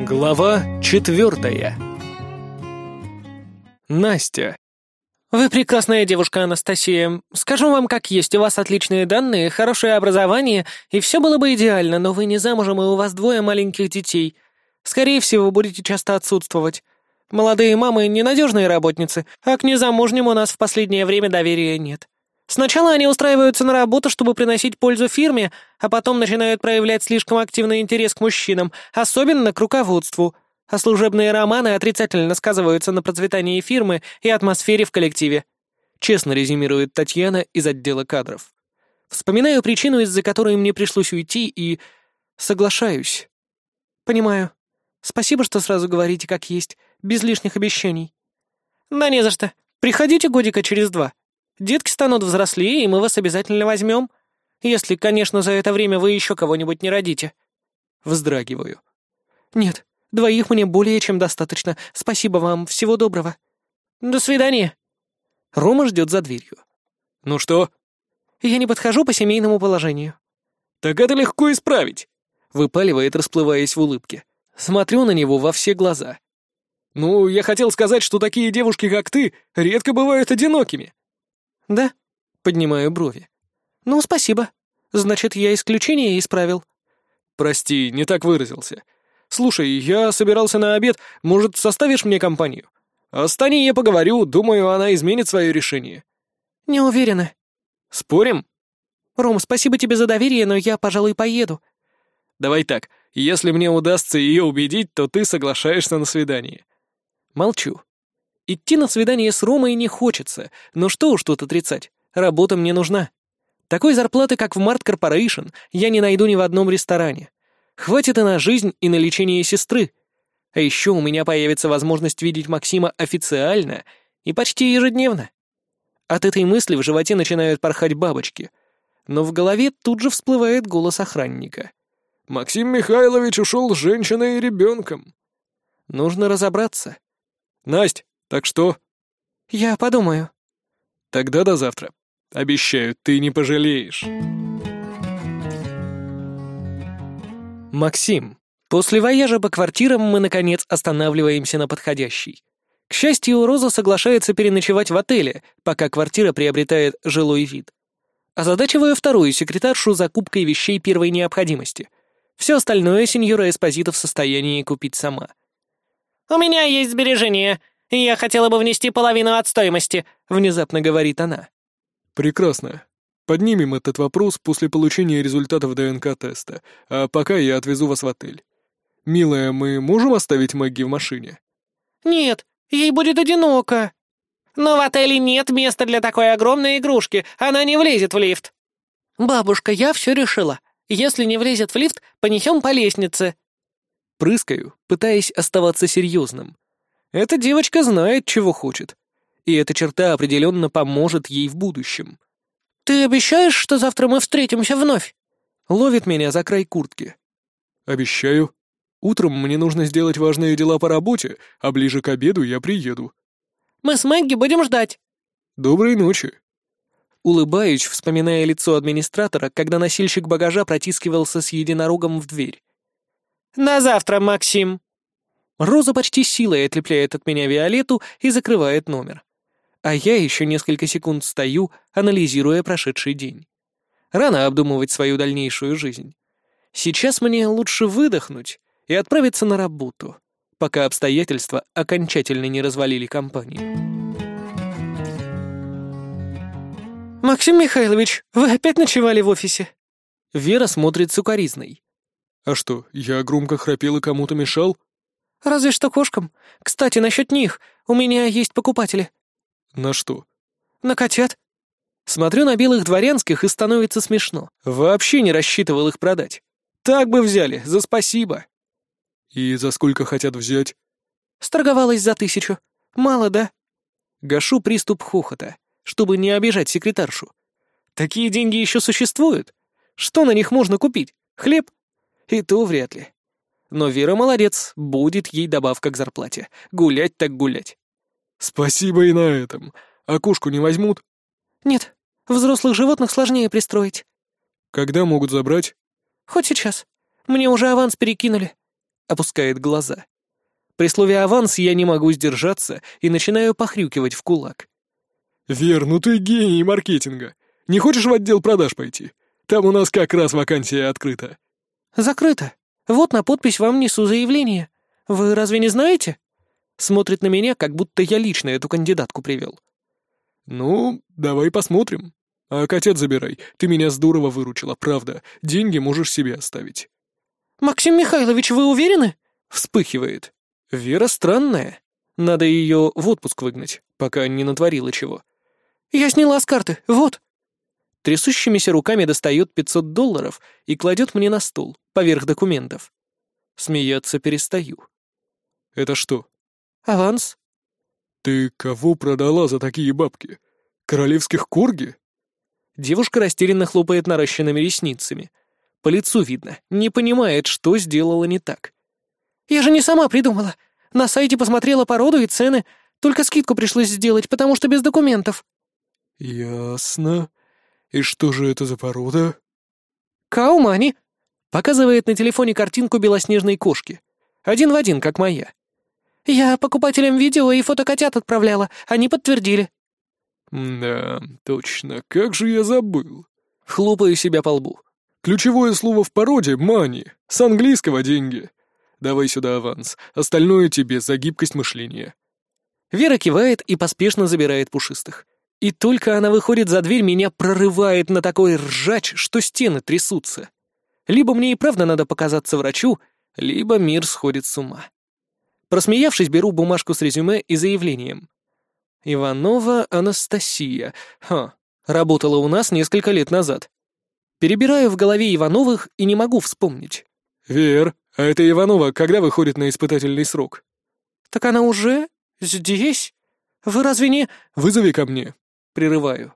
Глава четвертая. Настя. «Вы прекрасная девушка, Анастасия. Скажу вам как есть, у вас отличные данные, хорошее образование, и все было бы идеально, но вы не замужем, и у вас двое маленьких детей. Скорее всего, будете часто отсутствовать. Молодые мамы — ненадежные работницы, а к незамужним у нас в последнее время доверия нет. Сначала они устраиваются на работу, чтобы приносить пользу фирме, а потом начинают проявлять слишком активный интерес к мужчинам, особенно к руководству. А служебные романы отрицательно сказываются на процветании фирмы и атмосфере в коллективе. Честно резюмирует Татьяна из отдела кадров. Вспоминаю причину, из-за которой мне пришлось уйти, и соглашаюсь. Понимаю. Спасибо, что сразу говорите как есть, без лишних обещаний. Да не за что. Приходите годика через два. Детки станут взрослее, и мы вас обязательно возьмем. Если, конечно, за это время вы еще кого-нибудь не родите». Вздрагиваю. «Нет, двоих мне более чем достаточно. Спасибо вам, всего доброго. До свидания». Рома ждет за дверью. «Ну что?» «Я не подхожу по семейному положению». «Так это легко исправить», — выпаливает, расплываясь в улыбке. Смотрю на него во все глаза. «Ну, я хотел сказать, что такие девушки, как ты, редко бывают одинокими. «Да?» — поднимаю брови. «Ну, спасибо. Значит, я исключение исправил». «Прости, не так выразился. Слушай, я собирался на обед, может, составишь мне компанию? А с Таней я поговорю, думаю, она изменит свое решение». «Не уверена». «Спорим?» «Ром, спасибо тебе за доверие, но я, пожалуй, поеду». «Давай так, если мне удастся ее убедить, то ты соглашаешься на свидание». Молчу. Идти на свидание с Ромой не хочется, но что уж тут отрицать, работа мне нужна. Такой зарплаты, как в Март Корпорейшн, я не найду ни в одном ресторане. Хватит и на жизнь, и на лечение сестры. А еще у меня появится возможность видеть Максима официально и почти ежедневно. От этой мысли в животе начинают порхать бабочки. Но в голове тут же всплывает голос охранника. «Максим Михайлович ушел с женщиной и ребенком». Нужно разобраться. «Насть, так что?» «Я подумаю». «Тогда до завтра. Обещаю, ты не пожалеешь». Максим. После вояжа по квартирам мы, наконец, останавливаемся на подходящей. К счастью, Роза соглашается переночевать в отеле, пока квартира приобретает жилой вид. Озадачиваю вторую секретаршу закупкой вещей первой необходимости. Все остальное сеньора Эспозито в состоянии купить сама. «У меня есть сбережения. «Я хотела бы внести половину от стоимости», — внезапно говорит она. «Прекрасно. Поднимем этот вопрос после получения результатов ДНК-теста, а пока я отвезу вас в отель. Милая, мы можем оставить Мэгги в машине?» «Нет, ей будет одиноко». «Но в отеле нет места для такой огромной игрушки, она не влезет в лифт». «Бабушка, я все решила. Если не влезет в лифт, понесем по лестнице». Прыскаю, пытаясь оставаться серьезным. Эта девочка знает, чего хочет. И эта черта определенно поможет ей в будущем. «Ты обещаешь, что завтра мы встретимся вновь?» Ловит меня за край куртки. «Обещаю. Утром мне нужно сделать важные дела по работе, а ближе к обеду я приеду». «Мы с Мэгги будем ждать». «Доброй ночи». Улыбаюсь, вспоминая лицо администратора, когда носильщик багажа протискивался с единорогом в дверь. «На завтра, Максим!» Роза почти силой отлепляет от меня Виолетту и закрывает номер. А я еще несколько секунд стою, анализируя прошедший день. Рано обдумывать свою дальнейшую жизнь. Сейчас мне лучше выдохнуть и отправиться на работу, пока обстоятельства окончательно не развалили компанию. «Максим Михайлович, вы опять ночевали в офисе?» Вера смотрит сукоризной. «А что, я громко храпел и кому-то мешал?» «Разве что кошкам. Кстати, насчет них. У меня есть покупатели». «На что?» «На котят». Смотрю на белых дворянских и становится смешно. Вообще не рассчитывал их продать. Так бы взяли, за спасибо. «И за сколько хотят взять?» «Сторговалась за тысячу. Мало, да?» Гашу приступ хохота, чтобы не обижать секретаршу. «Такие деньги еще существуют? Что на них можно купить? Хлеб? И то вряд ли. Но Вера молодец, будет ей добавка к зарплате. Гулять так гулять. Спасибо и на этом. А кошку не возьмут? Нет, взрослых животных сложнее пристроить. Когда могут забрать? Хоть сейчас. Мне уже аванс перекинули. опускает глаза. При слове «аванс» я не могу сдержаться и начинаю похрюкивать в кулак. «Вер, ну ты гений маркетинга. Не хочешь в отдел продаж пойти? Там у нас как раз вакансия открыта». «Закрыто. Вот на подпись вам несу заявление. Вы разве не знаете?» Смотрит на меня, как будто я лично эту кандидатку привел. «Ну, давай посмотрим. А котят забирай. Ты меня здорово выручила, правда. Деньги можешь себе оставить». «Максим Михайлович, вы уверены?» Вспыхивает. Вера странная. Надо ее в отпуск выгнать, пока не натворила чего. «Я сняла с карты, вот». Трясущимися руками достает 500 долларов и кладет мне на стол, поверх документов. Смеяться перестаю. «Это что?» «Аванс». «Ты кого продала за такие бабки? Королевских корги?» Девушка растерянно хлопает наращенными ресницами. По лицу видно, не понимает, что сделала не так. «Я же не сама придумала. На сайте посмотрела породу и цены, только скидку пришлось сделать, потому что без документов». «Ясно. И что же это за порода?» «Каумани», — показывает на телефоне картинку белоснежной кошки. Один в один, как моя. «Я покупателям видео и фото котят отправляла, они подтвердили». «Да, точно, как же я забыл». Хлопаю себя по лбу. Ключевое слово в породе — «мани», с английского «деньги». Давай сюда аванс, остальное тебе за гибкость мышления. Вера кивает и поспешно забирает пушистых. И только она выходит за дверь, меня прорывает на такой ржач, что стены трясутся. Либо мне и правда надо показаться врачу, либо мир сходит с ума. Просмеявшись, беру бумажку с резюме и заявлением. Иванова Анастасия. Ха, работала у нас несколько лет назад. Перебираю в голове Ивановых и не могу вспомнить. «Вер, а это Иванова когда выходит на испытательный срок?» «Так она уже здесь? Вы разве не...» «Вызови ко мне». Прерываю.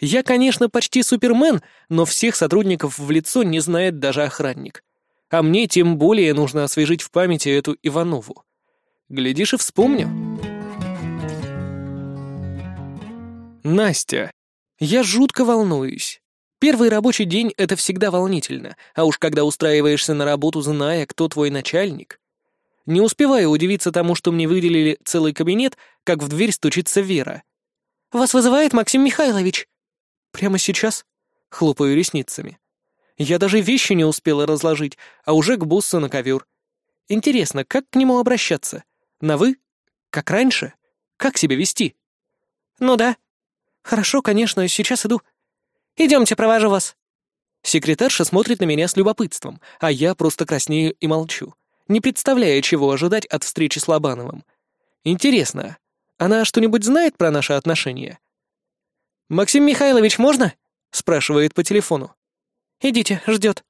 Я, конечно, почти супермен, но всех сотрудников в лицо не знает даже охранник. А мне тем более нужно освежить в памяти эту Иванову. Глядишь и вспомню. Настя. Я жутко волнуюсь. Первый рабочий день — это всегда волнительно, а уж когда устраиваешься на работу, зная, кто твой начальник. Не успеваю удивиться тому, что мне выделили целый кабинет, как в дверь стучится Вера. «Вас вызывает Максим Михайлович». «Прямо сейчас?» — хлопаю ресницами. Я даже вещи не успела разложить, а уже к боссу на ковер. Интересно, как к нему обращаться? На «вы»? Как раньше? Как себя вести? «Ну да», «Хорошо, конечно, сейчас иду. Идемте, провожу вас». Секретарша смотрит на меня с любопытством, а я просто краснею и молчу, не представляя, чего ожидать от встречи с Лобановым. Интересно, она что-нибудь знает про наши отношения? «Максим Михайлович, можно?» — спрашивает по телефону. «Идите, ждет».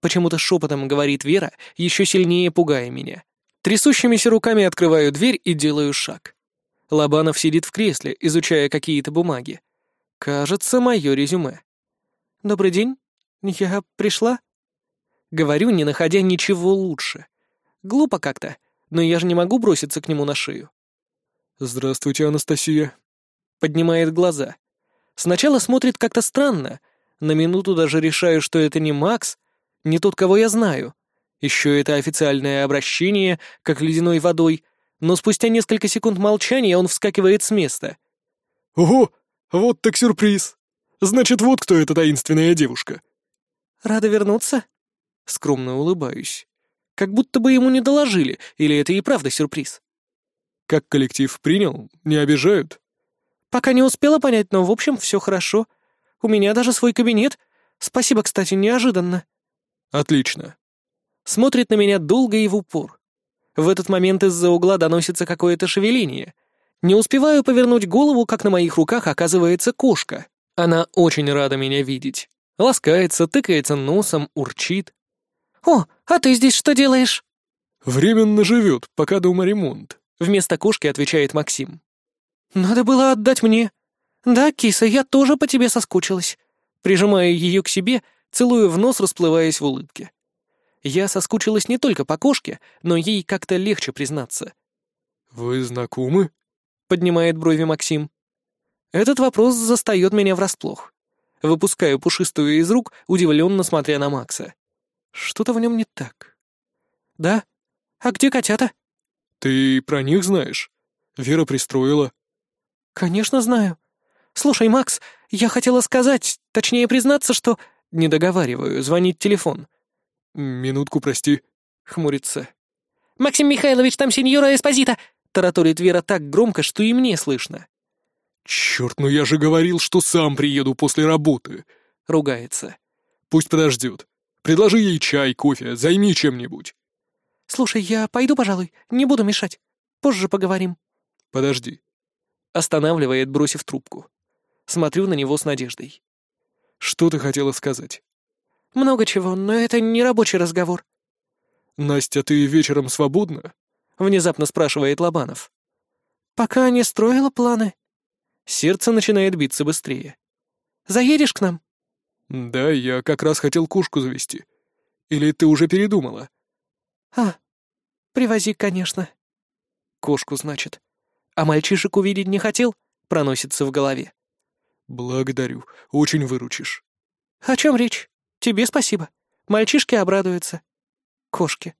Почему-то шепотом говорит Вера, еще сильнее пугая меня. Трясущимися руками открываю дверь и делаю шаг. Лобанов сидит в кресле, изучая какие-то бумаги. Кажется, мое резюме. «Добрый день. Я пришла?» Говорю, не находя ничего лучше. Глупо как-то, но я же не могу броситься к нему на шею. «Здравствуйте, Анастасия». Поднимает глаза. Сначала смотрит как-то странно. На минуту даже решаю, что это не Макс, не тот, кого я знаю. Еще это официальное обращение, как ледяной водой — но спустя несколько секунд молчания он вскакивает с места. «Ого, вот так сюрприз! Значит, вот кто эта таинственная девушка!» «Рада вернуться?» Скромно улыбаюсь. Как будто бы ему не доложили, или это и правда сюрприз. «Как коллектив принял? Не обижают?» «Пока не успела понять, но в общем все хорошо. У меня даже свой кабинет. Спасибо, кстати, неожиданно». «Отлично». Смотрит на меня долго и в упор. В этот момент из-за угла доносится какое-то шевеление. Не успеваю повернуть голову, как на моих руках оказывается кошка. Она очень рада меня видеть. Ласкается, тыкается носом, урчит. «О, а ты здесь что делаешь?» «Временно живет, пока дома ремонт», — вместо кошки отвечает Максим. «Надо было отдать мне. Да, киса, я тоже по тебе соскучилась». Прижимаю ее к себе, целую в нос, расплываясь в улыбке. Я соскучилась не только по кошке, но ей как-то легче признаться. «Вы знакомы?» — поднимает брови Максим. Этот вопрос застает меня врасплох. Выпускаю пушистую из рук, удивленно смотря на Макса. Что-то в нем не так. «Да? «А где котята?» «Ты про них знаешь? Вера пристроила». «Конечно знаю. Слушай, Макс, я хотела сказать, точнее признаться, что...» Не договариваю, звонит телефон. «Минутку, прости», — хмурится. «Максим Михайлович, там сеньора Эспозита!» — тараторит Вера так громко, что и мне слышно. «Черт, ну я же говорил, что сам приеду после работы!» — ругается. «Пусть подождет. Предложи ей чай, кофе, займи чем-нибудь». «Слушай, я пойду, пожалуй, не буду мешать. Позже поговорим». «Подожди». Останавливает, бросив трубку. Смотрю на него с надеждой. «Что ты хотела сказать?» «Много чего, но это не рабочий разговор». «Настя, ты вечером свободна?» — внезапно спрашивает Лобанов. «Пока не строила планы». Сердце начинает биться быстрее. «Заедешь к нам?» «Да, я как раз хотел кушку завести. Или ты уже передумала?» «А, привози, конечно». «Кошку, значит. А мальчишек увидеть не хотел?» — проносится в голове. «Благодарю, очень выручишь». «О чем речь? Тебе спасибо. Мальчишки обрадуются кошки».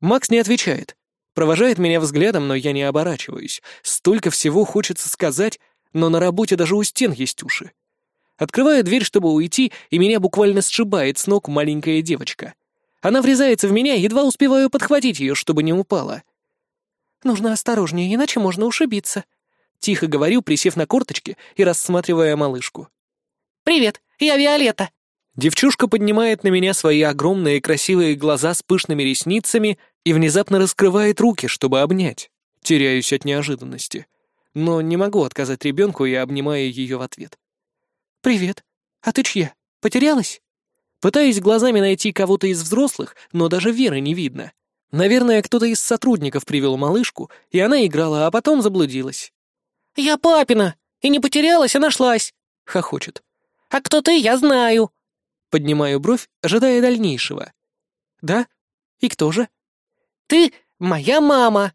Макс не отвечает. Провожает меня взглядом, но я не оборачиваюсь. Столько всего хочется сказать, но на работе даже у стен есть уши. Открываю дверь, чтобы уйти, и меня буквально сшибает с ног маленькая девочка. Она врезается в меня, едва успеваю подхватить ее, чтобы не упала. «Нужно осторожнее, иначе можно ушибиться», — тихо говорю, присев на корточки и рассматривая малышку. «Привет, я Виолетта», Девчушка поднимает на меня свои огромные красивые глаза с пышными ресницами и внезапно раскрывает руки, чтобы обнять. Теряюсь от неожиданности. Но не могу отказать ребенку и обнимаю ее в ответ. «Привет. А ты чья? Потерялась?» Пытаюсь глазами найти кого-то из взрослых, но даже Веры не видно. Наверное, кто-то из сотрудников привел малышку, и она играла, а потом заблудилась. «Я папина! И не потерялась, а нашлась!» — хохочет. «А кто ты, я знаю!» Поднимаю бровь, ожидая дальнейшего. «Да? И кто же?» «Ты моя мама!»